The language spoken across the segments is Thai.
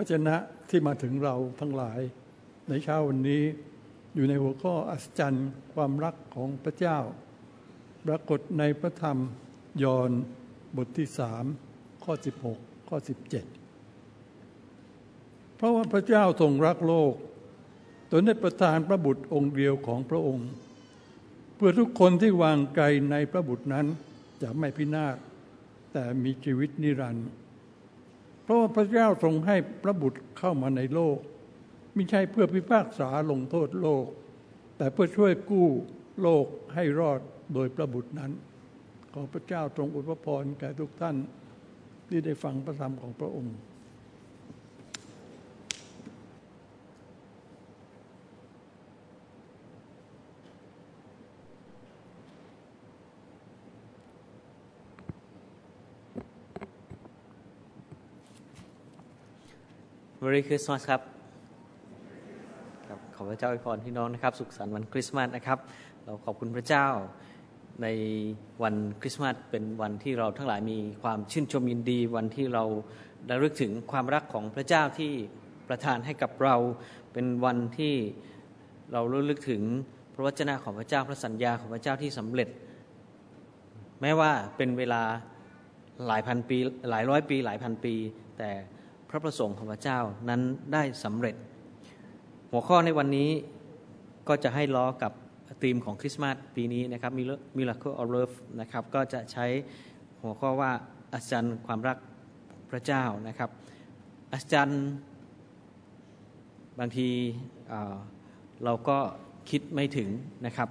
ระเจนะที่มาถึงเราทั้งหลาย ในเช้าวันนี้อยู่ในหัวข้ออัศจรรย์ ความรักของพระเจ้า ปรากฏในพระธรรมยอห์นบทที่สามข้อ 16 ข้อ 17 เพราะว่าพระเจ้าทรงรักโลกจนได้ประทานพระบุตรองค์เดียวของพระองค์ เพื่อทุกคนที่วางใจในพระบุตรนั้นจะไม่พินาศแต่มีชีวิตนิรันดร์ ราะว่าพระเจ้าทรงให้พระบุตรเข้ามาในโลก ไม่ใช่เพื่อพิพากษาลงโทษโลก แต่เพื่อช่วยกู้โลกให้รอดโดยพระบุตรนั้น ขอพระเจ้าทรงอุปพรแก่ทุกท่านที่ได้ฟังพระธรรมของพระองค์ Merry Christmas ครับครับ ขอพระเจ้าอวยพรพี่น้องนะครับ สุขสันต์วันคริสต์มาสนะครับ เราขอบคุณพระเจ้าในวันคริสต์มาสเป็นวันที่เราทั้งหลายมีความชื่นชมยินดี วันที่เราได้รึกถึงความรักของพระเจ้าที่ประทานให้กับเรา เป็นวันที่เราระลึกถึงพระวจนะของพระเจ้าพระสัญญาของพระเจ้าที่สำเร็จ แม้ว่าเป็นเวลาหลายพันปีหลายร้อยปี หลายพันปี แต่ พระประสงค์ของพระเจ้านั้นได้สำเร็จ หัวข้อในวันนี้ก็จะให้ล้อกับธีมของคริสต์มาสปีนี้นะครับ Miracle of Love นะครับก็จะใช้หัวข้อว่าอัศจรรย์ความรักพระเจ้านะครับอัศจรรย์บางทีเราก็คิดไม่ถึงนะครับ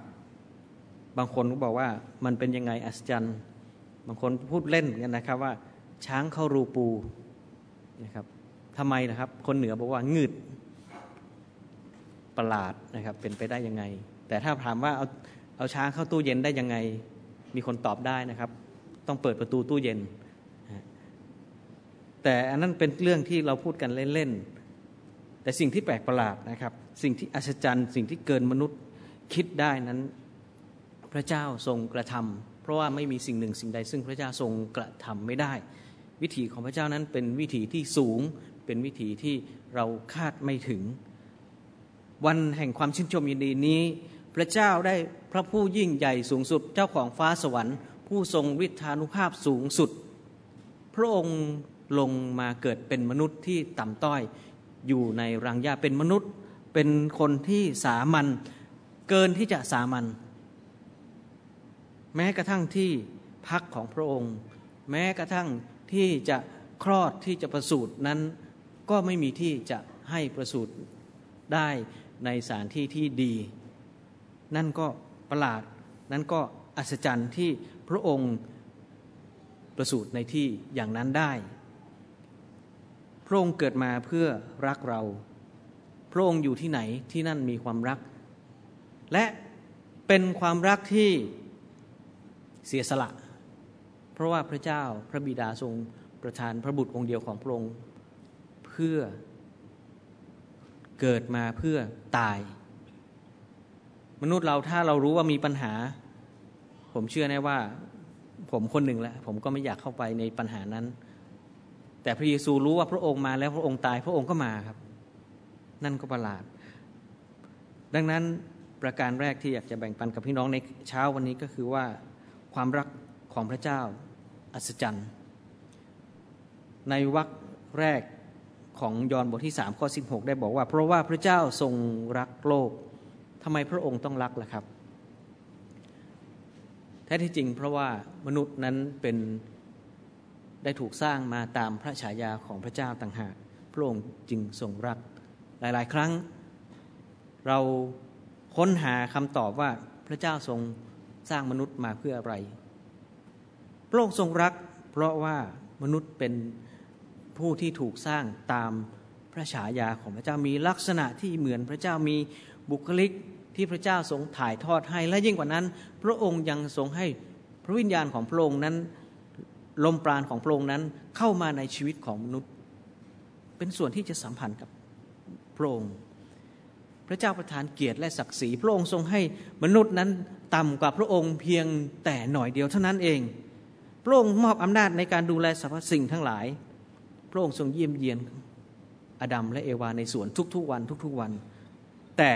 บางคนก็บอกว่ามันเป็นยังไงอัศจรรย์ บางคนพูดเล่นกันนะครับว่า ช้างเข้ารูปู นะครับทำไมนะครับ คนเหนือบอกว่างืดประหลาดนะครับ เป็นไปได้ยังไง แต่ถ้าถามว่าเอาเอาช้างเข้าตู้เย็นได้ยังไง มีคนตอบได้นะครับ ต้องเปิดประตูตู้เย็น แต่อันนั้นเป็นเรื่องที่เราพูดกันเล่นๆแต่สิ่งที่แปลกประหลาดนะครับ สิ่งที่อัศจรรย์ สิ่งที่เกินมนุษย์คิดได้นั้น พระเจ้าทรงกระทำเพราะว่าไม่มีสิ่งหนึ่งสิ่งใด ซึ่งพระเจ้าทรงกระทำไม่ได้ วิถีของพระเจ้านั้นเป็นวิถีที่สูง เป็นวิถีที่เราคาดไม่ถึง วันแห่งความชื่นชมยินดีนี้ พระเจ้าได้พระผู้ยิ่งใหญ่สูงสุด เจ้าของฟ้าสวรรค์ ผู้ทรงฤทธานุภาพสูงสุด พระองค์ลงมาเกิดเป็นมนุษย์ที่ต่ำต้อยอยู่ในรังหญ้าเป็นมนุษย์เป็นคนที่สามัญเกินที่จะสามัญแม้กระทั่งที่พักของพระองค์ แม้กระทั่ง ที่จะคลอดที่จะประสูตินั้น ก็ไม่มีที่จะให้ประสูติได้ในสถานที่ที่ดี นั่นก็ประหลาด นั่นก็อัศจรรย์ที่พระองค์ประสูติในที่อย่างนั้นได้ พระองค์เกิดมาเพื่อรักเรา พระองค์อยู่ที่ไหนที่นั่นมีความรัก และเป็นความรักที่เสียสละ ราะว่าพระเจ้าพระบิดาทรงประทานพระบุตรองค์เดียวของพระองค์เพื่อเกิดมาเพื่อตาย มนุษย์เราถ้าเรารู้ว่ามีปัญหา ผมเชื่อแน่ว่า ผมคนหนึ่งแหละผมก็ไม่อยากเข้าไปในปัญหานั้น แต่พระเยซูรู้ว่าพระองค์มาแล้วพระองค์ตายพระองค์ก็มาครับ นั่นก็ประหลาด ดังนั้นประการแรกที่อยากจะแบ่งปันกับพี่น้องในเช้าวันนี้ก็คือว่าความรักของพระเจ้า อัศจรรย์ ในวรรคแรกของยอห์นบทที่สามข้อสิบหกได้บอกว่า เพราะว่าพระเจ้าทรงรักโลกทำไมพระองค์ต้องรักล่ะครับ แท้ที่จริงเพราะว่ามนุษย์นั้นเป็นได้ถูกสร้างมาตามพระฉายาของพระเจ้าต่างหาก พระองค์จึงทรงรัก หลาย ๆ ครั้ง เราค้นหาคำตอบว่าพระเจ้าทรงสร้างมนุษย์มาเพื่ออะไร พระองค์ทรงรัก เพราะว่ามนุษย์เป็นผู้ที่ถูกสร้างตามพระฉายาของพระเจ้ามีลักษณะที่เหมือนพระเจ้ามีบุคลิกที่พระเจ้าทรงถ่ายทอดให้และยิ่งกว่านั้น พระองค์ยังทรงให้พระวิญญาณของพระองค์นั้นลมปราณของพระองค์นั้นเข้ามาในชีวิตของมนุษย์ เป็นส่วนที่จะสัมพันธ์กับพระองค์ พระเจ้าประทานเกียรติและศักดิ์ศรี พระองค์ทรงให้มนุษย์นั้นต่ำกว่าพระองค์เพียงแต่หน่อยเดียวเท่านั้นเอง พระองค์มอบอำนาจในการดูแลสรรพสิ่งทั้งหลาย พระองค์ทรงเยี่ยมเยียนอดัมและเอวาในสวนทุกๆวัน ทุกๆวัน แต่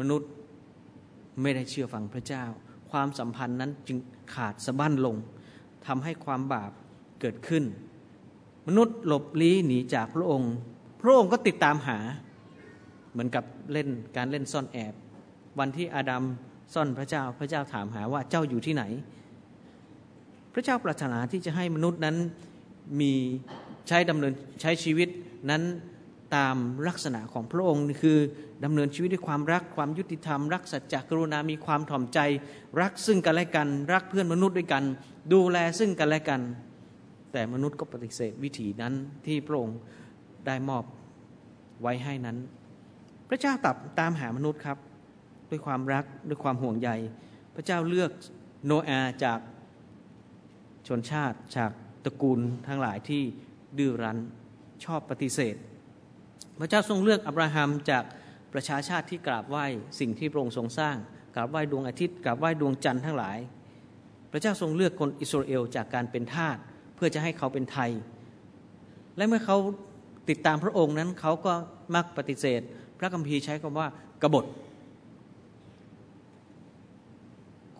มนุษย์ไม่ได้เชื่อฟังพระเจ้า ความสัมพันธ์นั้นจึงขาดสะบั้นลงทำให้ความบาปเกิดขึ้น มนุษย์หลบลี้หนีจากพระองค์ พระองค์ก็ติดตามหา เหมือนกับเล่นการเล่นซ่อนแอบ วันที่อาดัมซ่อนพระเจ้า พระเจ้าถามหาว่าเจ้าอยู่ที่ไหน พระเจ้าปรารถนาที่จะให้มนุษย์นั้นมีใช้ดำเนินใช้ชีวิตนั้นตามลักษณะของพระองค์คือดำเนินชีวิตด้วยความรักความยุติธรรม รักสัจจกรุณา มีความถ่อมใจ รักซึ่งกันและกัน รักเพื่อนมนุษย์ด้วยกัน ดูแลซึ่งกันและกัน แต่มนุษย์ก็ปฏิเสธวิถีนั้นที่พระองค์ได้มอบไว้ให้นั้น พระเจ้าตับตามหามนุษย์ครับ ด้วยความรักด้วยความห่วงใย พระเจ้าเลือกโนอาจาก ชนชาติจากตระกูลทั้งหลายที่ดื้อรั้นชอบปฏิเสธ พระเจ้าทรงเลือกอับราฮัมจากประชาชาติที่กราบไหว้สิ่งที่พระองค์ทรงสร้าง กราบไหว้ดวงอาทิตย์ กราบไหว้ดวงจันทร์ทั้งหลาย พระเจ้าทรงเลือกคนอิสราเอลจากการเป็นทาสเพื่อจะให้เขาเป็นไทย และเมื่อเขาติดตามพระองค์นั้นเขาก็มักปฏิเสธ พระคัมภีร์ใช้คำว่ากบฏ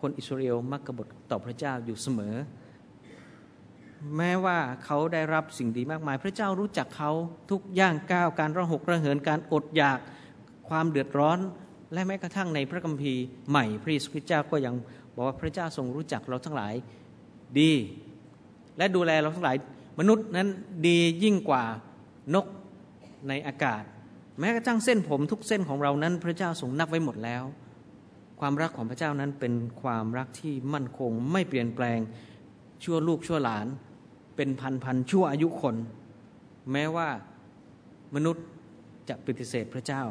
คนอิสราเอลมักกบฏต่อพระเจ้าอยู่เสมอ แม้ว่าเขาได้รับสิ่งดีมากมาย พระเจ้ารู้จักเขาทุกย่างก้าวการระหกระเหินการอดอยากความเดือดร้อน และแม้กระทั่งในพระคัมภีร์ใหม่พระเยซูคริสต์เจ้าก็ยังบอกว่าพระเจ้าทรงรู้จักเราทั้งหลายดี และดูแลเราทั้งหลายมนุษย์นั้นดียิ่งกว่านกในอากาศ แม้กระทั่งเส้นผมทุกเส้นของเรานั้น พระเจ้าทรงนับไว้หมดแล้ว ความรักของพระเจ้านั้นเป็นความรักที่มั่นคงไม่เปลี่ยนแปลงชั่วลูกชั่วหลาน เป็นพันพันชั่วอายุคน แม้ว่ามนุษย์จะปฏิเสธพระเจ้า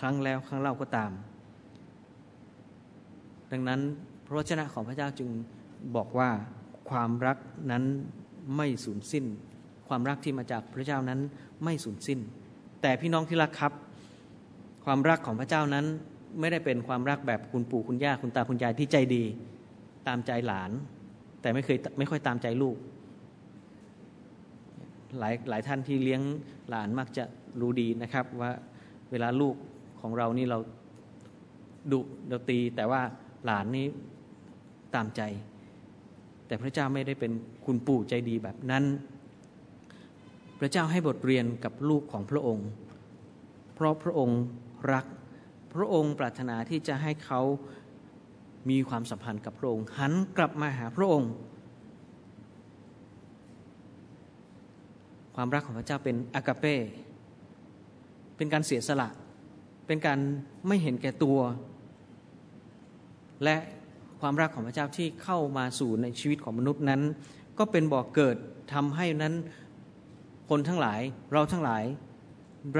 ครั้งแล้วครั้งเล่าก็ตาม ดังนั้นพระวจนะของพระเจ้าจึงบอกว่าความรักนั้นไม่สูญสิ้น ความรักที่มาจากพระเจ้านั้นไม่สูญสิ้น แต่พี่น้องที่รักครับ ความรักของพระเจ้านั้นไม่ได้เป็นความรักแบบคุณปู่คุณย่าคุณตาคุณยายที่ใจดี ตามใจหลาน แต่ไม่เคยไม่ค่อยตามใจลูก หลายหลายท่านที่เลี้ยงหลานมักจะรู้ดีนะครับ ว่าเวลาลูกของเรานี่เราดุเราตี แต่ว่าหลานนี้ตามใจ แต่พระเจ้าไม่ได้เป็นคุณปู่ใจดีแบบนั้น พระเจ้าให้บทเรียนกับลูกของพระองค์ เพราะพระองค์รักพระองค์ปรารถนาที่จะให้เขามีความสัมพันธ์กับพระองค์หันกลับมาหาพระองค์ ความรักของพระเจ้าเป็นอากาเป้เป็นการเสียสละ เป็นการไม่เห็นแก่ตัว และความรักของพระเจ้าที่เข้ามาสู่ในชีวิตของมนุษย์นั้น ก็เป็นบ่อกเกิดทำให้นั้นคนทั้งหลายเราทั้งหลาย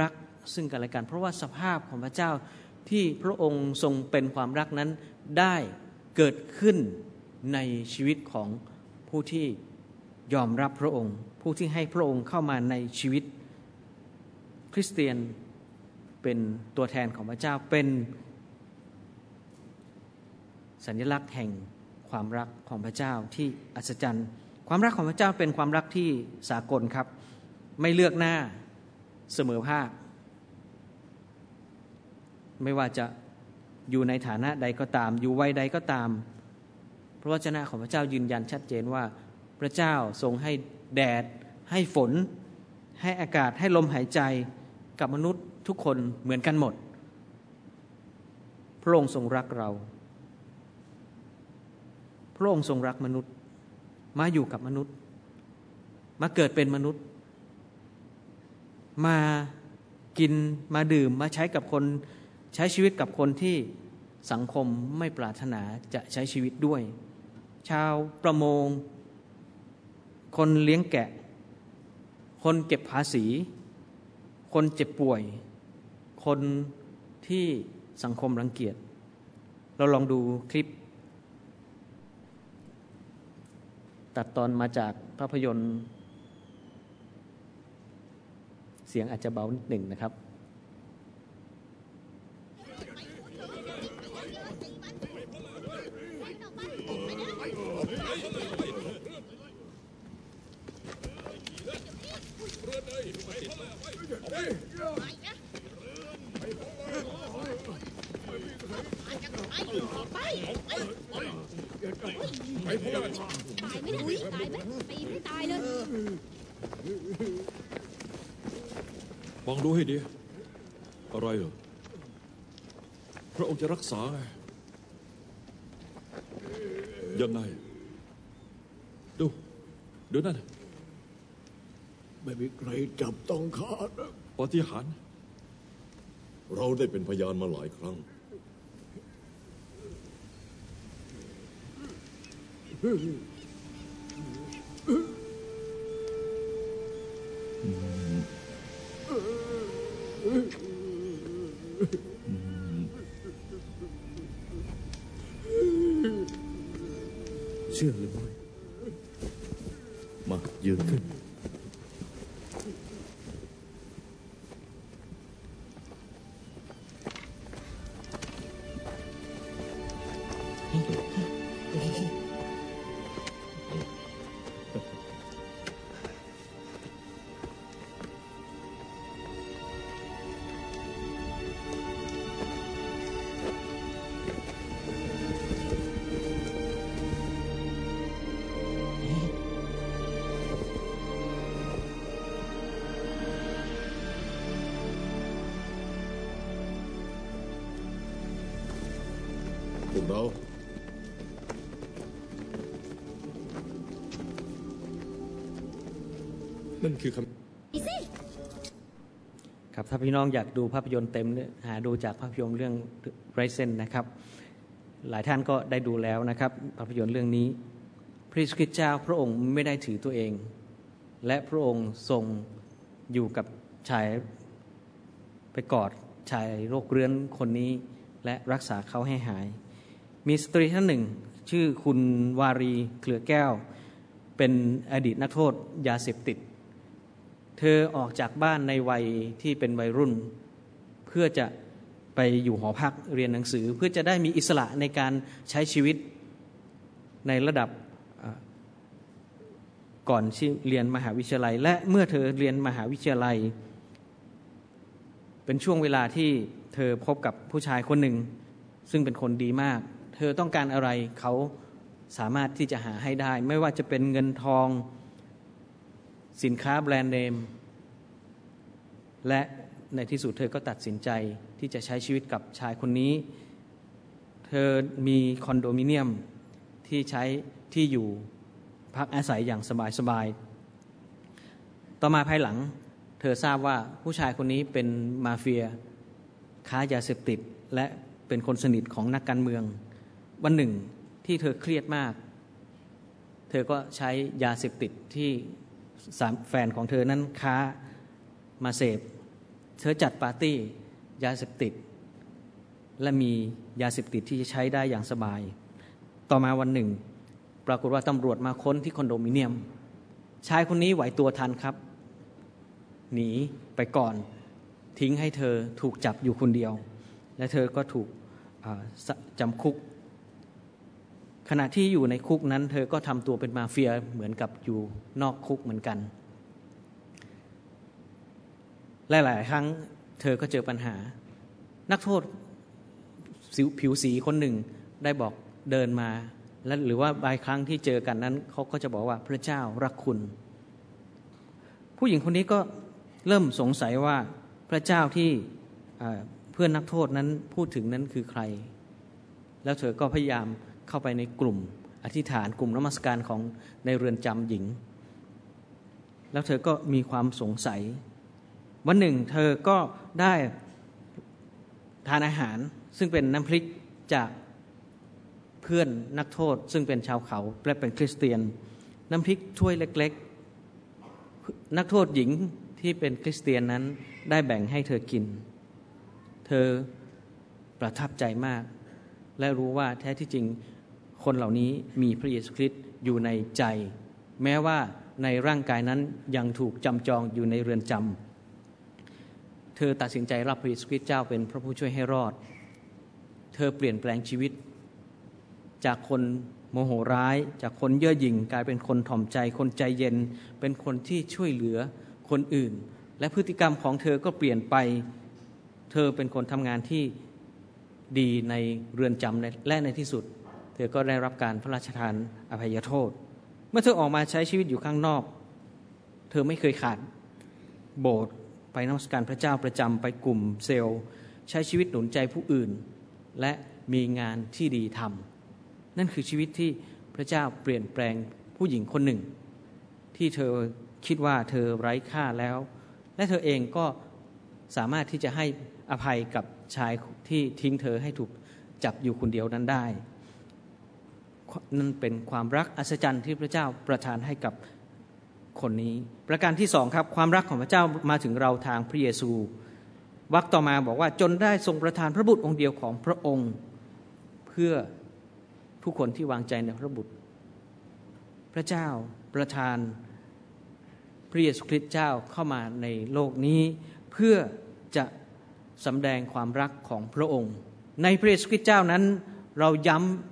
รักซึ่งกันและกัน เพราะว่าสภาพของพระเจ้าที่พระองค์ทรงเป็นความรักนั้นได้เกิดขึ้นในชีวิตของผู้ที่ ยอมรับพระองค์ ผู้ที่ให้พระองค์เข้ามาในชีวิต คริสเตียนเป็นตัวแทนของพระเจ้าเป็น สัญลักษณ์แห่งความรักของพระเจ้าที่อัศจรรย์ ความรักของพระเจ้าเป็นความรักที่สากลครับ ไม่เลือกหน้าเสมอภาค ไม่ว่าจะอยู่ในฐานะใดก็ตาม อยู่วัยใดก็ตาม พระวจนะของพระเจ้ายืนยันชัดเจนว่า พระเจ้าทรงให้แดด ให้ฝน ให้อากาศให้ลมหายใจกับมนุษย์ทุกคนเหมือนกันหมด พระองค์ทรงรักเรา พระองค์ทรงรักมนุษย์ มาอยู่กับมนุษย์ มาเกิดเป็นมนุษย์ มากินมาดื่มมาใช้กับคนใช้ชีวิตกับคนที่สังคมไม่ปรารถนาจะใช้ชีวิตด้วย ชาวประมง คนเลี้ยงแกะ คนเก็บภาษี คนเจ็บป่วย คนที่สังคมรังเกียจ เราลองดูคลิป ตัดตอนมาจากภาพยนตร์ เสียงอาจจะเบานิดหนึ่งนะครับ ตายไหมอุ้ยตายไหมตีไม่ตายเลยมองดูให้ดี อะไรเหรอ พระองค์จะรักษาไงยังไง ดู ดูนั่น ไม่มีใครจับต้องขาดนะปาฏิหารย์ เราได้เป็นพยานมาหลายครั้ง เชื่อหรือ ไม่มายืนขึ้นพวกเรานั่นคือคอีสิครับถ้าพี่น้องอยากดูภาพยนตร์เต็มเนี่ยหาดูจากภาพยนตร์เรื่องไรเซนนะครับ หลายท่านก็ได้ดูแล้วนะครับ ภาพยนตร์เรื่องนี้ พระเยซูคริสต์เจ้าพระองค์ไม่ได้ถือตัวเอง และพระองค์ทรงอยู่กับชายไปกอดชายโรคเรื้อนคนนี้ และรักษาเขาให้หาย มีสตรีท่านหนึ่ง ชื่อคุณวารีเคลือแก้ว เป็นอดีตนักโทษยาเสพติด เธอออกจากบ้านในวัยที่เป็นวัยรุ่น เพื่อจะไปอยู่หอพักเรียนหนังสือ เพื่อจะได้มีอิสระในการใช้ชีวิตในระดับก่อนที่เรียนมหาวิทยาลัย และเมื่อเธอเรียนมหาวิทยาลัย เป็นช่วงเวลาที่เธอพบกับผู้ชายคนหนึ่ง ซึ่งเป็นคนดีมาก ธอต้องการอะไรเขาสามารถที่จะหาให้ได้ ไม่ว่าจะเป็นเงินทองสินค้าแบรนด์เนม และในที่สุดเธอก็ตัดสินใจที่จะใช้ชีวิตกับชายคนนี้ เธอมีคอนโดมิเนียมที่ใช้ที่อยู่พักอาศัยอย่างสบายๆ ต่อมาภายหลัง เธอทราบว่าผู้ชายคนนี้เป็นมาเฟียค้ายาเสพติดและเป็นคนสนิทของนักการเมือง วันหนึ่งที่เธอเครียดมาก เธอก็ใช้ยาเสพติดที่สามแฟนของเธอนั้นค้ามาเสพ เธอจัดปาร์ตี้ยาเสพติด และมียาเสพติดที่จะใช้ได้อย่างสบาย ต่อมาวันหนึ่ง ปรากฏว่าตำรวจมาค้นที่คอนโดมิเนียม ชายคนนี้ไหวตัวทันครับ หนีไปก่อนทิ้งให้เธอถูกจับอยู่คนเดียว และเธอก็ถูกจำคุก ขณะที่อยู่ในคุกนั้น เธอก็ทำตัวเป็นมาเฟียเหมือนกับอยู่นอกคุกเหมือนกัน หลาย ๆ ครั้งเธอก็เจอปัญหา นักโทษผิวสีคนหนึ่งได้บอกเดินมาและหรือว่าบางครั้งที่เจอกันนั้นเขาก็จะบอกว่าพระเจ้ารักคุณ ผู้หญิงคนนี้ก็เริ่มสงสัยว่าพระเจ้าที่เพื่อนนักโทษนั้นพูดถึงนั้นคือใคร แล้วเธอก็พยายาม เข้าไปในกลุ่ม อธิษฐานกลุ่มนมัสการของในเรือนจำหญิง แล้วเธอก็มีความสงสัย วันหนึ่งเธอก็ได้ทานอาหารซึ่งเป็นน้ำพริกจากเพื่อนนักโทษ ซึ่งเป็นชาวเขาและเป็นคริสเตียน น้ำพริกถ้วยเล็ก ๆ นักโทษหญิงที่เป็นคริสเตียนนั้นได้แบ่งให้เธอกิน เธอประทับใจมาก และรู้ว่าแท้ที่จริง คนเหล่านี้มีพระเยซูคริสต์อยู่ในใจ แม้ว่าในร่างกายนั้นยังถูกจำจองอยู่ในเรือนจำเธอตัดสินใจรับพระเยซูคริสต์เจ้าเป็นพระผู้ช่วยให้รอด เธอเปลี่ยนแปลงชีวิต จากคนโมโหร้าย จากคนเย่อหยิ่งกลายเป็นคนถ่อมใจ คนใจเย็น เป็นคนที่ช่วยเหลือคนอื่น และพฤติกรรมของเธอก็เปลี่ยนไป เธอเป็นคนทำงานที่ดีในเรือนจำและในที่สุด ธอก็ได้รับการพระราชทานอภัยโทษ เมื่อเธอออกมาใช้ชีวิตอยู่ข้างนอก เธอไม่เคยขาดโบสถ์ไปนมัสการพระเจ้าประจำไปกลุ่มเซลล์ ใช้ชีวิตหนุนใจผู้อื่น และมีงานที่ดีทำนั่นคือชีวิตที่พระเจ้าเปลี่ยนแปลงผู้หญิงคนหนึ่ง ที่เธอคิดว่าเธอไร้ค่าแล้ว และเธอเองก็สามารถที่จะให้อภัยกับชายที่ทิ้งเธอให้ถูกจับอยู่คนเดียวนั้นได้ นั่นเป็นความรักอัศจรรย์ที่พระเจ้าประทานให้กับคนนี้ ประการที่สองครับความรักของพระเจ้ามาถึงเราทางพระเยซูวรรคต่อมาบอกว่าจนได้ทรงประทานพระบุตรองค์เดียวของพระองค์เพื่อผู้คนที่วางใจในพระบุตร พระเจ้าประทานพระเยซูคริสต์เจ้าเข้ามาในโลกนี้ เพื่อจะสำแดงความรักของพระองค์ ในพระเยซูคริสต์เจ้านั้น เราย้ำ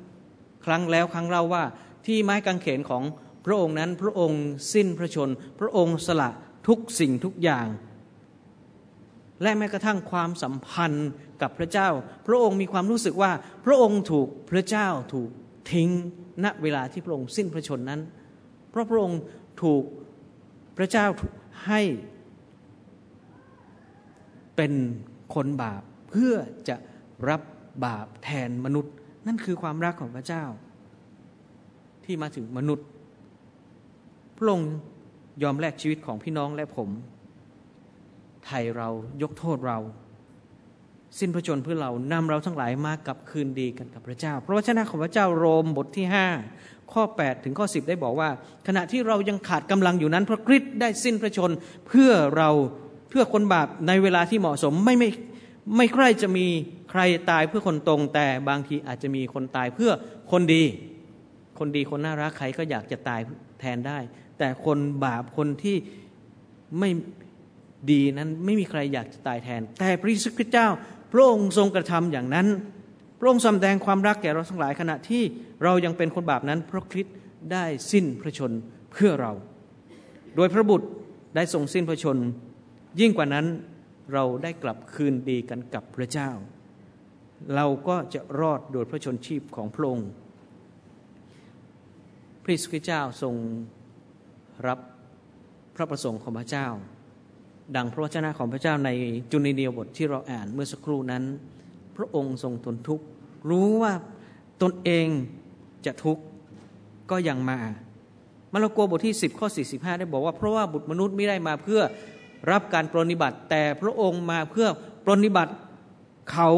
ครั้งแล้วครั้งเล่าว่าที่ไม้กางเขนของพระองค์นั้นพระองค์สิ้นพระชน พระองค์สละทุกสิ่งทุกอย่าง และแม้กระทั่งความสัมพันธ์กับพระเจ้า พระองค์มีความรู้สึกว่า พระองค์ถูกพระเจ้าถูกทิ้งณเวลาที่พระองค์สิ้นพระชนนั้น เพราะพระองค์ถูกพระเจ้าให้เป็นคนบาปเพื่อจะรับบาปแทนมนุษย์ นั่นคือความรักของพระเจ้า ที่มาถึงมนุษย์ พระองค์ยอมแลกชีวิตของพี่น้องและผมไทยเรายกโทษเรา สิ้นพระชนเพื่อเรานำเราทั้งหลายมากับคืนดีกันกับพระเจ้าเพราะวจนะของพระเจ้าโรมบทที่ 5 ข้อ 8 ถึงข้อ 10 ได้บอกว่า ขณะที่เรายังขาดกำลังอยู่นั้น พระคริสต์ได้สิ้นพระชนเพื่อเราเพื่อคนบาปในเวลาที่เหมาะสมไม่ไม่ ไม่ใครจะมีใครตายเพื่อคนตรง แต่บางทีอาจจะมีคนตายเพื่อคนดี คนดีคนน่ารักใครก็อยากจะตายแทนได้ แต่คนบาปคนที่ไม่ดีนั้นไม่มีใครอยากจะตายแทน แต่พระเยซูคริตเจ้า พระองค์ทรงกระทำอย่างนั้น พระองค์แสดงความรักแก่เราทั้งหลายขณะที่เรายังเป็นคนบาปนั้นพระคริสต์ได้สิ้นพระชนเพื่อเรา โดยพระบุตรได้ทรงสิ้นพระชน ยิ่งกว่านั้น เราได้กลับคืนดีกันกับพระเจ้า เราก็จะรอดโดยพระชนชีพของพระองค์พระสุเจ้าทรงรับพระประสงค์ของพระเจ้า ดังพระวจนะของพระเจ้าในจุนีเดียบทที่เราอ่านเมื่อสักครู่นั้น พระองค์ทรงทนทุกข์รู้ว่าตนเองจะทุกข์ก็ยังมามาระโกบทที่ 10 ข้อ 45 ได้บอกว่าเพราะว่าบุตรมนุษย์ไม่ได้มาเพื่อ รับการปรนิบัติ แต่พระองค์มาเพื่อปรนิบัติเขา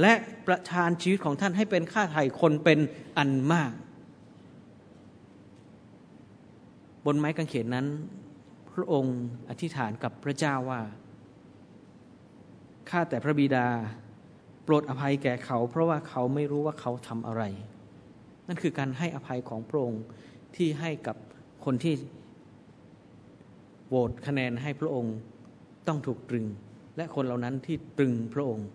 และประทานชีวิตของท่านให้เป็นค่าไถ่คนเป็นอันมาก บนไม้กางเขนนั้น พระองค์อธิษฐานกับพระเจ้าว่าข้าแต่พระบิดา โปรดอภัยแก่เขา เพราะว่าเขาไม่รู้ว่าเขาทำอะไร นั่นคือการให้อภัยของพระองค์ที่ให้กับคนที่ โหวตคะแนนให้พระองค์ต้องถูกตรึง และคนเหล่านั้นที่ตรึงพระองค์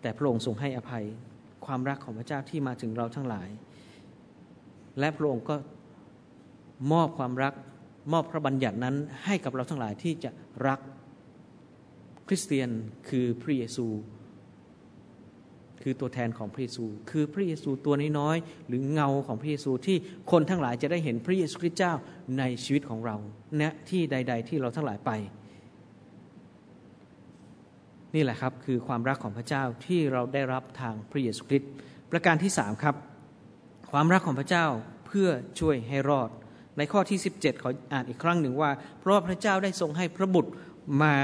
แต่พระองค์ทรงให้อภัยความรักของพระเจ้าที่มาถึงเราทั้งหลาย และพระองค์ก็มอบความรักมอบพระบัญญัตินั้นให้กับเราทั้งหลายที่จะรักคริสเตียนคือพระเยซู คือตัวแทนของพระเยซู คือพระเยซูตัวน้อยๆหรือเงาของพระเยซูที่คนทั้งหลายจะได้เห็นพระเยซูคริสต์เจ้าในชีวิตของเราณที่ใด ๆ ที่เราทั้งหลายไป นี่แหละครับคือความรักของพระเจ้าที่เราได้รับทางพระเยซูคริสต์ประการที่สามครับ ความรักของพระเจ้าเพื่อช่วยให้รอด ในข้อที่ 17 ขออ่านอีกครั้งหนึ่งว่า เพราะพระเจ้าได้ทรงให้พระบุตร มา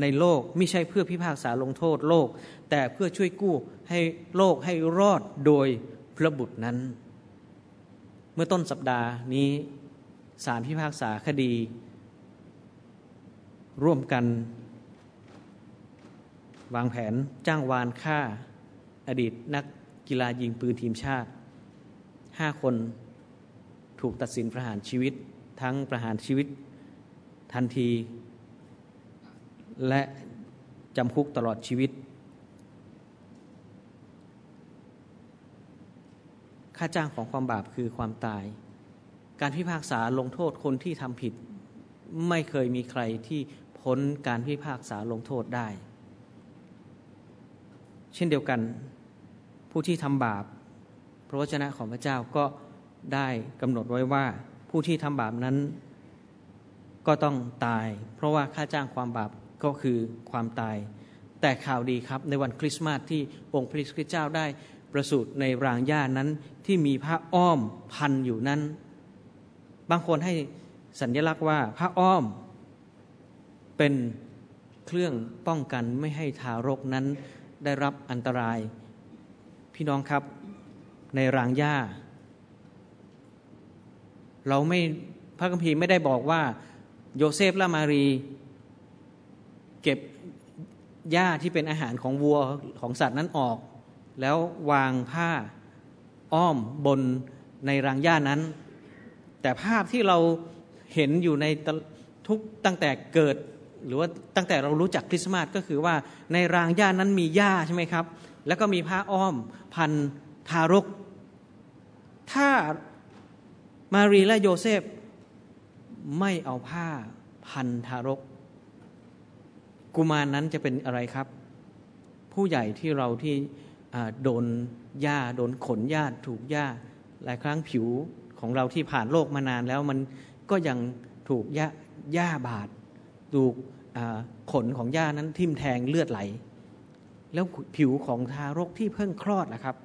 ในโลกไม่ใช่เพื่อพิพากษาลงโทษโลก แต่เพื่อช่วยกู้ให้โลกให้รอดโดยพระบุตรนั้น เมื่อต้นสัปดาห์นี้ศาลพิพากษาคดี ร่วมกัน วางแผนจ้างวานฆ่า อดีตนักกีฬายิงปืนทีมชาติห้าคนถูกตัดสินประหารชีวิต ทั้งประหารชีวิตทันที และจำคุกตลอดชีวิต ค่าจ้างของความบาปคือความตาย การพิพากษาลงโทษคนที่ทำผิด ไม่เคยมีใครที่พ้นการพิพากษาลงโทษได้ เช่นเดียวกัน ผู้ที่ทำบาป พระวจนะของพระเจ้าก็ได้กำหนดไว้ว่าผู้ที่ทำบาปนั้นก็ต้องตาย เพราะว่าค่าจ้างความบาป ก็คือความตาย แต่ข่าวดีครับในวันคริสต์มาสที่องค์พระคริสต์เจ้าได้ประสูติในรางหญ้านั้นที่มีพระอ้อมพันอยู่นั้น บางคนให้สัญลักษณ์ว่าพระอ้อม เป็นเครื่องป้องกันไม่ให้ทารกนั้นได้รับอันตราย พี่น้องครับในรางหญ้า เราไม่พระคัมภีร์ไม่ได้บอกว่าโยเซฟและมารี เก็บหญ้าที่เป็นอาหารของวัวของสัตว์นั้นออก แล้ววางผ้าอ้อมบนในรังหญ้านั้น แต่ภาพที่เราเห็นอยู่ในทุกตั้งแต่เกิดหรือว่าตั้งแต่เรารู้จักคริสต์มาสก็คือว่าในรางหญ้านั้นมีหญ้าใช่ไหมครับ แล้วก็มีผ้าอ้อมพันทารก ถ้ามารีและโยเซฟไม่เอาผ้าพันทารก กุมารนั้นจะเป็นอะไรครับ ผู้ใหญ่ที่เราที่โดนหญ้าโดนขนหญ้าถูกหญ้าหลายครั้งผิวของเราที่ผ่านโลกมานานแล้วมันก็ยังถูกหญ้าหญ้าบาดถูกขนของหญ้านั้นทิ่มแทงเลือดไหล แล้วผิวของทารกที่เพิ่งคลอดนะครับ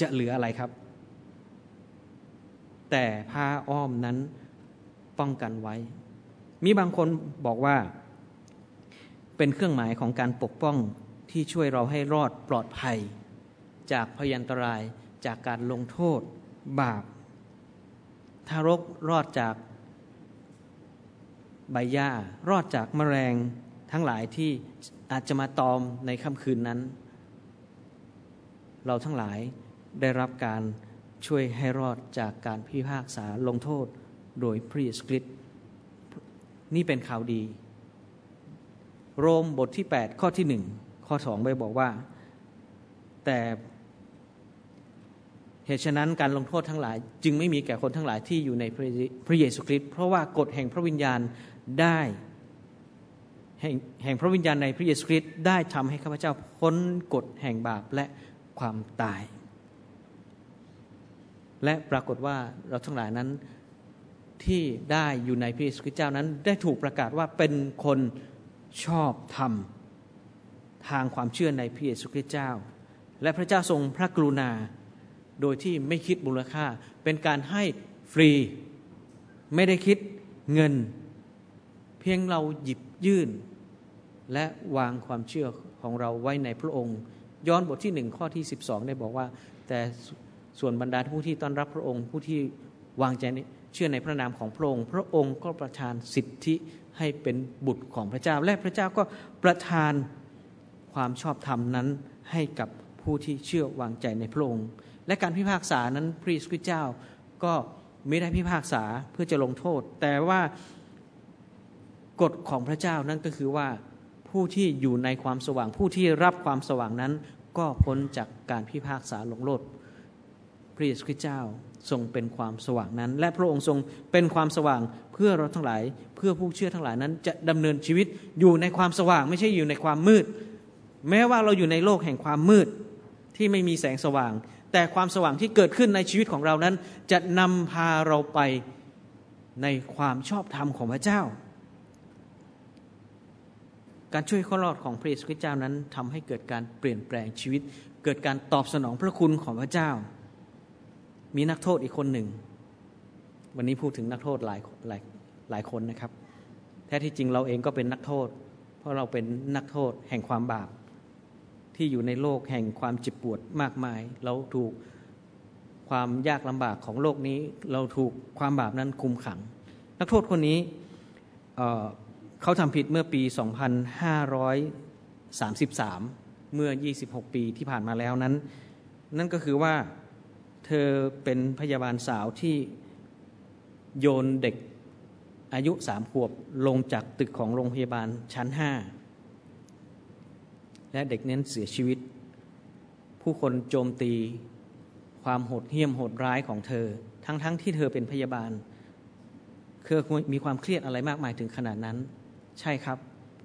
จะเหลืออะไรครับ แต่ผ้าอ้อมนั้นป้องกันไว้ มีบางคนบอกว่า เป็นเครื่องหมายของการปกป้องที่ช่วยเราให้รอดปลอดภัย จากพยันตรายจากการลงโทษบาป ทารกรอดจากใบหญ้ารอดจากมแมลงทั้งหลายที่อาจจะมาตอมในค่ำคืนนั้น เราทั้งหลายได้รับการช่วยให้รอดจากการพิพากษาลงโทษโดยพระเยซูคริสต์นี่เป็นข่าวดี โรมบทที่ 8 ข้อที่หนึ่งข้อสองไปบอกว่า แต่เหตุฉะนั้นการลงโทษทั้งหลาย จึงไม่มีแก่คนทั้งหลายที่อยู่ในพระเยซูคริสต์เพราะว่ากฎแห่งพระวิญญาณได้แห่งแห่งพระวิญญาณในพระเยซูคริสต์ได้ทำให้ข้าพเจ้าพ้นกฎแห่งบาปและความตาย และปรากฏว่าเราทั้งหลายนั้นที่ได้อยู่ในพระเยซูคริสต์เจ้านั้น ได้ถูกประกาศว่าเป็นคน ชอบธรรม ทางความเชื่อในพระเยซูคริสต์เจ้า และพระเจ้าทรงพระกรุณา โดยที่ไม่คิดมูลค่า เป็นการให้ฟรี ไม่ได้คิดเงิน เพียงเราหยิบยื่น และวางความเชื่อของเราไว้ในพระองค์ ย้อนบทที่หนึ่งข้อที่ 12 ได้บอกว่า แต่ส่วนบรรดาผู้ที่ต้อนรับพระองค์ผู้ที่วางใจ เชื่อในพระนามของพระองค์พระองค์ก็ประทานสิทธิให้เป็นบุตรของพระเจ้า และพระเจ้าก็ประทานความชอบธรรมนั้นให้กับผู้ที่เชื่อวางใจในพระองค์ และการพิพากษานั้นพระเยซูคริสต์เจ้าก็ไม่ได้พิพากษาเพื่อจะลงโทษ แต่ว่ากฎของพระเจ้านั้นก็คือว่าผู้ที่อยู่ในความสว่าง ผู้ที่รับความสว่างนั้น ก็พ้นจากการพิพากษาลงโทษพระเยซูคริสต์เจ้า ทรงเป็นความสว่างนั้น และพระองค์ทรงเป็นความสว่างเพื่อเราทั้งหลาย เพื่อผู้เชื่อทั้งหลายนั้น จะดำเนินชีวิตอยู่ในความสว่าง ไม่ใช่อยู่ในความมืด แม้ว่าเราอยู่ในโลกแห่งความมืดที่ไม่มีแสงสว่าง แต่ความสว่างที่เกิดขึ้นในชีวิตของเรานั้น จะนำพาเราไปในความชอบธรรมของพระเจ้า การช่วยข้อรอดของพระเยซูคริสต์เจ้านั้นทำให้เกิดการเปลี่ยนแปลงชีวิต เกิดการตอบสนองพระคุณของพระเจ้า มีนักโทษอีกคนหนึ่ง วันนี้พูดถึงนักโทษหลายหลายหลายคนนะครับ แท้ที่จริงเราเองก็เป็นนักโทษ เพราะเราเป็นนักโทษแห่งความบาป ที่อยู่ในโลกแห่งความเจ็บปวดมากมาย เราถูกความยากลำบากของโลกนี้ เราถูกความบาปนั้นคุมขัง นักโทษคนนี้เเขาทำผิดเมื่อปี 2533 เมื่อ 26 ปีที่ผ่านมาแล้วนั้น นั่นก็คือว่า เธอเป็นพยาบาลสาวที่โยนเด็กอายุสามขวบลงจากตึกของโรงพยาบาลชั้นห้าและเด็กนั้นเสียชีวิต ผู้คนโจมตีความโหดเหี้ยมโหดร้ายของเธอ ทั้งๆทที่เธอเป็นพยาบาลเธอมีความเครียดอะไรมากมายถึงขนาดนั้น ใช่ครับ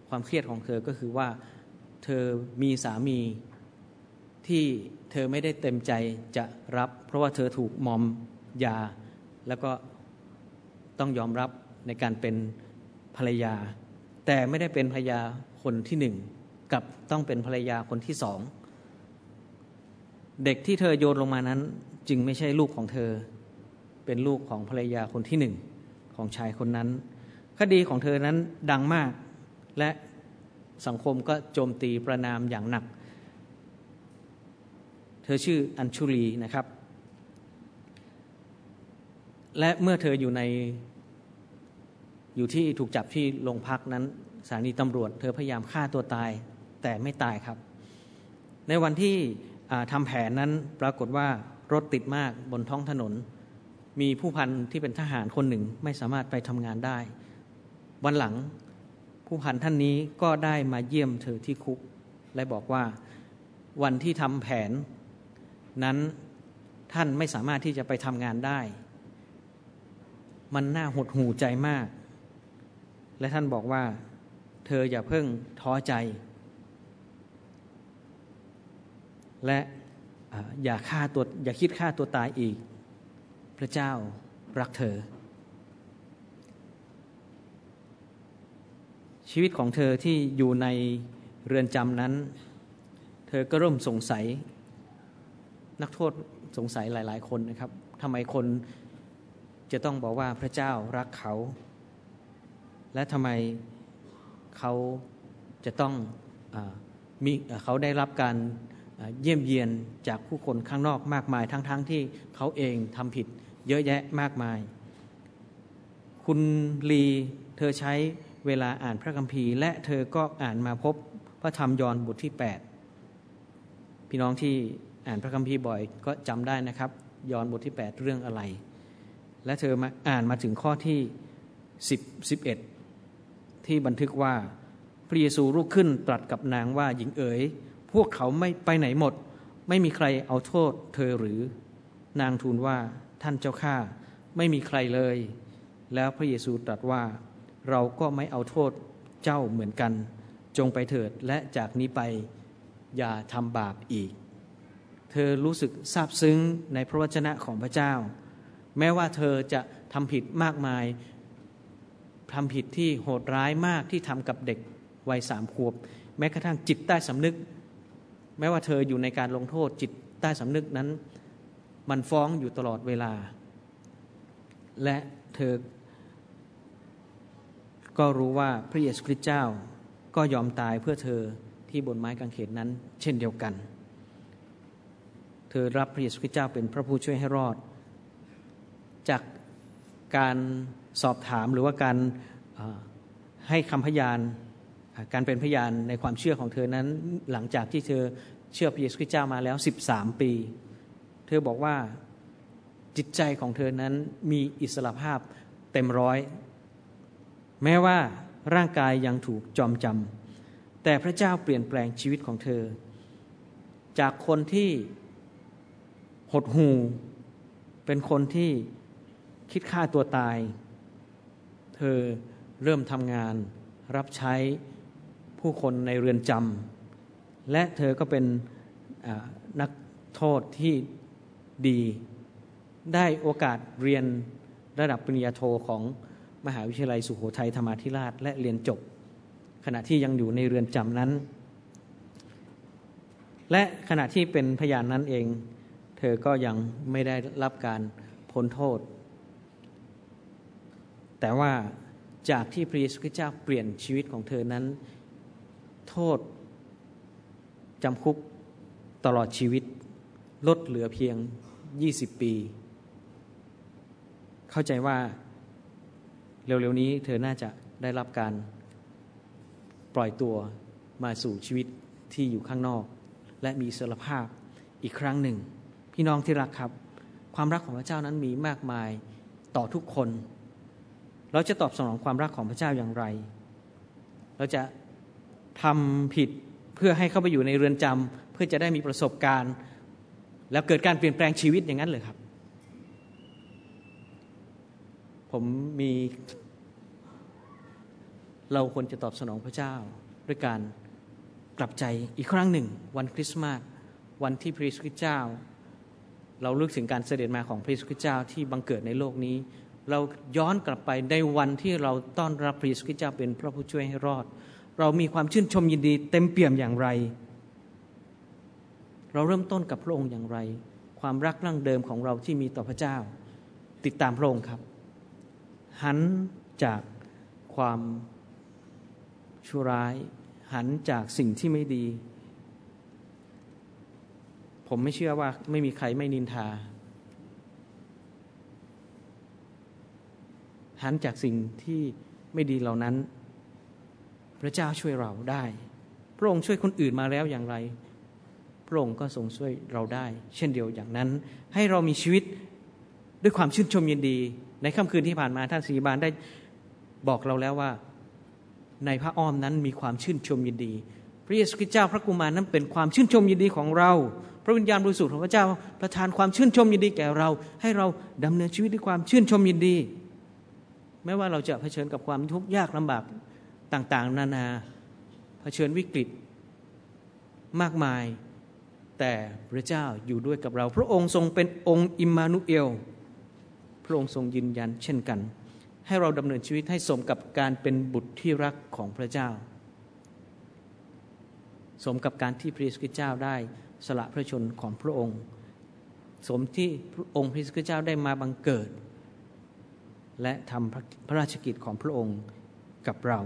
ความเครียดของเธอก็คือว่า เธอมีสามี ที่เธอไม่ได้เต็มใจจะรับ เพราะว่าเธอถูกมอมยา แล้วก็ต้องยอมรับในการเป็นภรรยา แต่ไม่ได้เป็นภรรยาคนที่หนึ่งกับต้องเป็นภรรยาคนที่สอง เด็กที่เธอโยนลงมานั้นจึงไม่ใช่ลูกของเธอ เป็นลูกของภรรยาคนที่หนึ่งของชายคนนั้น คดีของเธอนั้นดังมาก และสังคมก็โจมตีประนามอย่างหนัก ธอชื่ออัญชุลีนะครับ และเมื่อเธออยู่ในอยู่ที่ถูกจับที่โรงพักนั้นสถานีตำรวจ เธอพยายามฆ่าตัวตายแต่ไม่ตายครับ ในวันที่ทำแผนนั้นปรากฏว่ารถติดมากบนท้องถนน มีผู้พันที่เป็นทหารคนหนึ่งไม่สามารถไปทำงานได้ วันหลังผู้พันท่านนี้ก็ได้มาเยี่ยมเธอที่คุก และบอกว่าวันที่ทำแผน นั้นท่านไม่สามารถที่จะไปทำงานได้ มันน่าหดหูใจมาก และท่านบอกว่า เธออย่าเพิ่งท้อใจ และอย่าฆ่าตัวอย่าคิดฆ่าตัวตายอีก พระเจ้ารักเธอ ชีวิตของเธอที่อยู่ในเรือนจำนั้น เธอก็เริ่มสงสัย นักโทษสงสัยหลาย ๆ คนนะครับทำไมคนจะต้องบอกว่าพระเจ้ารักเขา และทำไมเขาจะต้องอมีเขาได้รับการเยี่ยมเยียนจากผู้คนข้างนอกมากมาย ทั้งๆทที่เขาเองทำผิดเยอะแยะมากมาย คุณลีเธอใช้เวลาอ่านพระคัมภีร์ และเธอก็อ่านมาพบพระธรรมยอห์นบทที่ 8 พี่น้องที่ อ่านพระคัมภีร์บ่อยก็จำได้นะครับยอนบทที่ 8 เรื่องอะไร และเธอมาอ่านมาถึงข้อที่10 11 ที่บันทึกว่าพระเยซูลุกขึ้นตรัสกับนางว่าหญิงเอ๋ย พวกเขาไม่ไปไหนหมด ไม่มีใครเอาโทษเธอหรือ นางทูลว่าท่านเจ้าข้าไม่มีใครเลย แล้วพระเยซูตรัสว่าเราก็ไม่เอาโทษเจ้าเหมือนกัน จงไปเถิดและจากนี้ไปอย่าทำบาปอีก เธอรู้สึกซาบซึ้งในพระวจนะของพระเจ้า แม้ว่าเธอจะทำผิดมากมายทำผิดที่โหดร้ายมากที่ทำกับเด็กวัยสามขวบ แม้กระทั่งจิตใต้สำนึก แม้ว่าเธออยู่ในการลงโทษจิตใต้สำนึกนั้น มันฟ้องอยู่ตลอดเวลา และเธอ ก็รู้ว่าพระเยซูคริสต์เจ้าก็ยอมตายเพื่อเธอที่บนไม้กางเขนนั้น เช่นเดียวกัน เธอรับพระเยซูคริสต์เจ้าเป็นพระผู้ช่วยให้รอด จากการสอบถามหรือว่าการให้คำพยานการเป็นพยานในความเชื่อของเธอนั้น หลังจากที่เธอเชื่อพระเยซูคริสต์เจ้ามาแล้ว 13 ปี เธอบอกว่าจิตใจของเธอนั้นมีอิสระภาพเต็มร้อย แม้ว่าร่างกายยังถูกจอมจำแต่พระเจ้าเปลี่ยนแปลงชีวิตของเธอ จากคนที่ หดหูเป็นคนที่คิดฆ่าตัวตาย เธอเริ่มทำงานรับใช้ผู้คนในเรือนจำและเธอก็เป็นนักโทษที่ดี ได้โอกาสเรียนระดับปริญญาโทของมหาวิทยาลัยสุโขทัยธรรมาธิราช และเรียนจบ ขณะที่ยังอยู่ในเรือนจำนั้น และขณะที่เป็นพยานนั้นเอง เธอก็ยังไม่ได้รับการพ้นโทษ แต่ว่าจากที่พระเยซูคริสต์เจ้าเปลี่ยนชีวิตของเธอนั้น โทษจำคุกตลอดชีวิตลดเหลือเพียง 20 ปี เข้าใจว่าเร็วๆนี้เธอน่าจะได้รับการปล่อยตัวมาสู่ชีวิตที่อยู่ข้างนอก และมีสรภาพอีกครั้งหนึ่ง พี่น้องที่รักครับ ความรักของพระเจ้านั้นมีมากมายต่อทุกคน เราจะตอบสนองความรักของพระเจ้าอย่างไร เราจะทำผิดเพื่อให้เข้าไปอยู่ในเรือนจำเพื่อจะได้มีประสบการณ์ แล้วเกิดการเปลี่ยนแปลงชีวิตอย่างนั้นเลยครับ ผมมีเราควรจะตอบสนองพระเจ้า ด้วยการกลับใจอีกครั้งหนึ่ง วันคริสต์มาสวันที่พระเยซูคริสต์เจ้า เราลึกถึงการเสด็จมาของพระเยซูคริสต์เจ้าที่บังเกิดในโลกนี้ เราย้อนกลับไปในวันที่เราต้อนรับพระเยซูคริสต์เจ้าเป็นพระผู้ช่วยให้รอด เรามีความชื่นชมยินดีเต็มเปี่ยมอย่างไร เราเริ่มต้นกับพระองค์อย่างไร ความรักรั่งเดิมของเราที่มีต่อพระเจ้า ติดตามพระองค์ครับหันจากความชั่วร้าย หันจากสิ่งที่ไม่ดี ผมไม่เชื่อว่าไม่มีใครไม่นินทา หันจากสิ่งที่ไม่ดีเหล่านั้น พระเจ้าช่วยเราได้ พระองค์ช่วยคนอื่นมาแล้วอย่างไร พระองค์ก็ทรงช่วยเราได้ เช่นเดียวอย่างนั้น ให้เรามีชีวิตด้วยความชื่นชมยินดี ในค่ำคืนที่ผ่านมาท่านสีบานได้บอกเราแล้วว่า ในพระอ้อมนั้นมีความชื่นชมยินดี ระเยซูคริสต์เจ้าพระกุมารนั้นเป็นความชื่นชมยินดีของเรา พระวิญญาณบริสุทธิ์ของพระเจ้าประทานความชื่นชมยินดีแก่เรา ให้เราดำเนินชีวิตด้วยความชื่นชมยินดีไม่ว่าเราจะเผชิญกับความทุกข์ยากลำบากต่างๆ นานาเผชิญวิกฤตมากมาย แต่พระเจ้าอยู่ด้วยกับเรา พระองค์ทรงเป็นองค์อิมมานุเอลพระองค์ทรงยืนยันเช่นกัน ให้เราดำเนินชีวิตให้สมกับการเป็นบุตรที่รักของพระเจ้า สมกับการที่พระเยซูคริสต์เจ้าได้สละพระชนของพระองค์ สมที่พระองค์พระเยซูคริสต์เจ้าได้มาบังเกิด และทำพระราชกิจของพระองค์กับเรา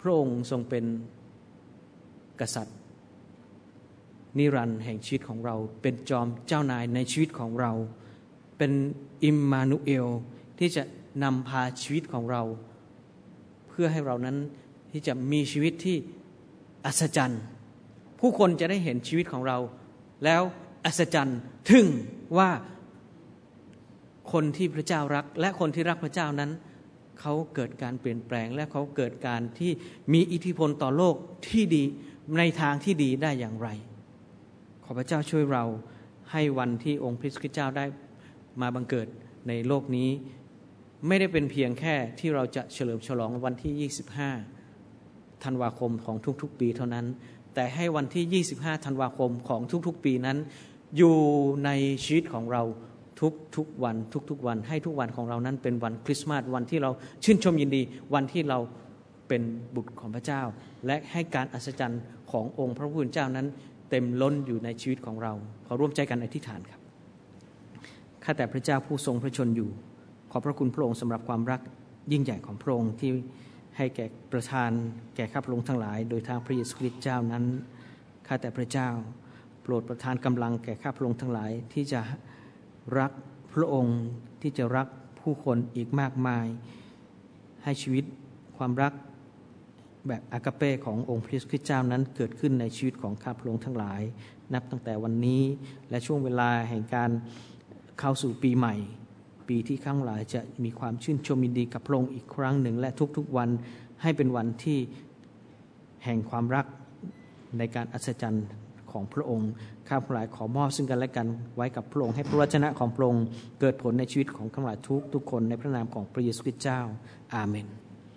พระองค์ทรงเป็นกษัตริย์ นิรันดร์แห่งชีวิตของเรา เป็นจอมเจ้านายในชีวิตของเรา เป็นอิมมานูเอลที่จะนำพาชีวิตของเรา เพื่อให้เรานั้นที่จะมีชีวิตที่ อัศจรรย์ ผู้คนจะได้เห็นชีวิตของเรา แล้วอัศจรรย์ถึงว่าคนที่พระเจ้ารัก และคนที่รักพระเจ้านั้น เขาเกิดการเปลี่ยนแปลง และเขาเกิดการที่มีอิทธิพลต่อโลกที่ดีในทางที่ดีได้อย่างไร ขอพระเจ้าช่วยเราให้วันที่องค์พระคริสต์เจ้าได้มาบังเกิดในโลกนี้ ไม่ได้เป็นเพียงแค่ที่เราจะเฉลิมฉลองวันที่ 25 ธันวาคมของทุกๆปีเท่านั้น แต่ให้วันที่ 25 ธันวาคมของทุกๆปีนั้น อยู่ในชีวิตของเราทุกๆวันทุกๆวันให้ทุกวันของเรานั้นเป็นวันคริสต์มาสวันที่เราชื่นชมยินดี วันที่เราเป็นบุตรของพระเจ้า และให้การอัศจรรย์ขององค์พระผู้เป็นเจ้านั้น เต็มล้นอยู่ในชีวิตของเรา ขอร่วมใจกันอธิษฐานครับข้าแต่พระเจ้าผู้ทรงพระชนอยู่ ขอพระคุณพระองค์สำหรับความรักยิ่งใหญ่ของพระองค์ที่ ให้แก่ประทานแก่ข้าพระองค์ทั้งหลาย โดยทางพระเยซูคริสต์เจ้านั้นข้าแต่พระเจ้า โปรดประทานกำลังแก่ข้าพระองค์ทั้งหลายที่จะรักพระองค์ที่จะรักผู้คนอีกมากมาย ให้ชีวิตความรักแบบอากาเป้ขององค์พระเยซูคริสต์เจ้านั้นเกิดขึ้นในชีวิตของข้าพระองค์ทั้งหลาย นับตั้งแต่วันนี้และช่วงเวลาแห่งการเข้าสู่ปีใหม่ ปีที่ข้างหลายจะมีความชื่นชมยินดีกับพระองค์อีกครั้งหนึ่ง และทุกๆวันให้เป็นวันที่แห่งความรักในการอัศจรรย์ของพระองค์ ข้าพเจ้าขอมอบซึ่งกันและกันไว้กับพระองค์ให้พระวจนะของพระองค์เกิดผลในชีวิตของข้าพเจ้าทุกทุกคนในพระนามของพระเยซูคริสต์เจ้า อาเมน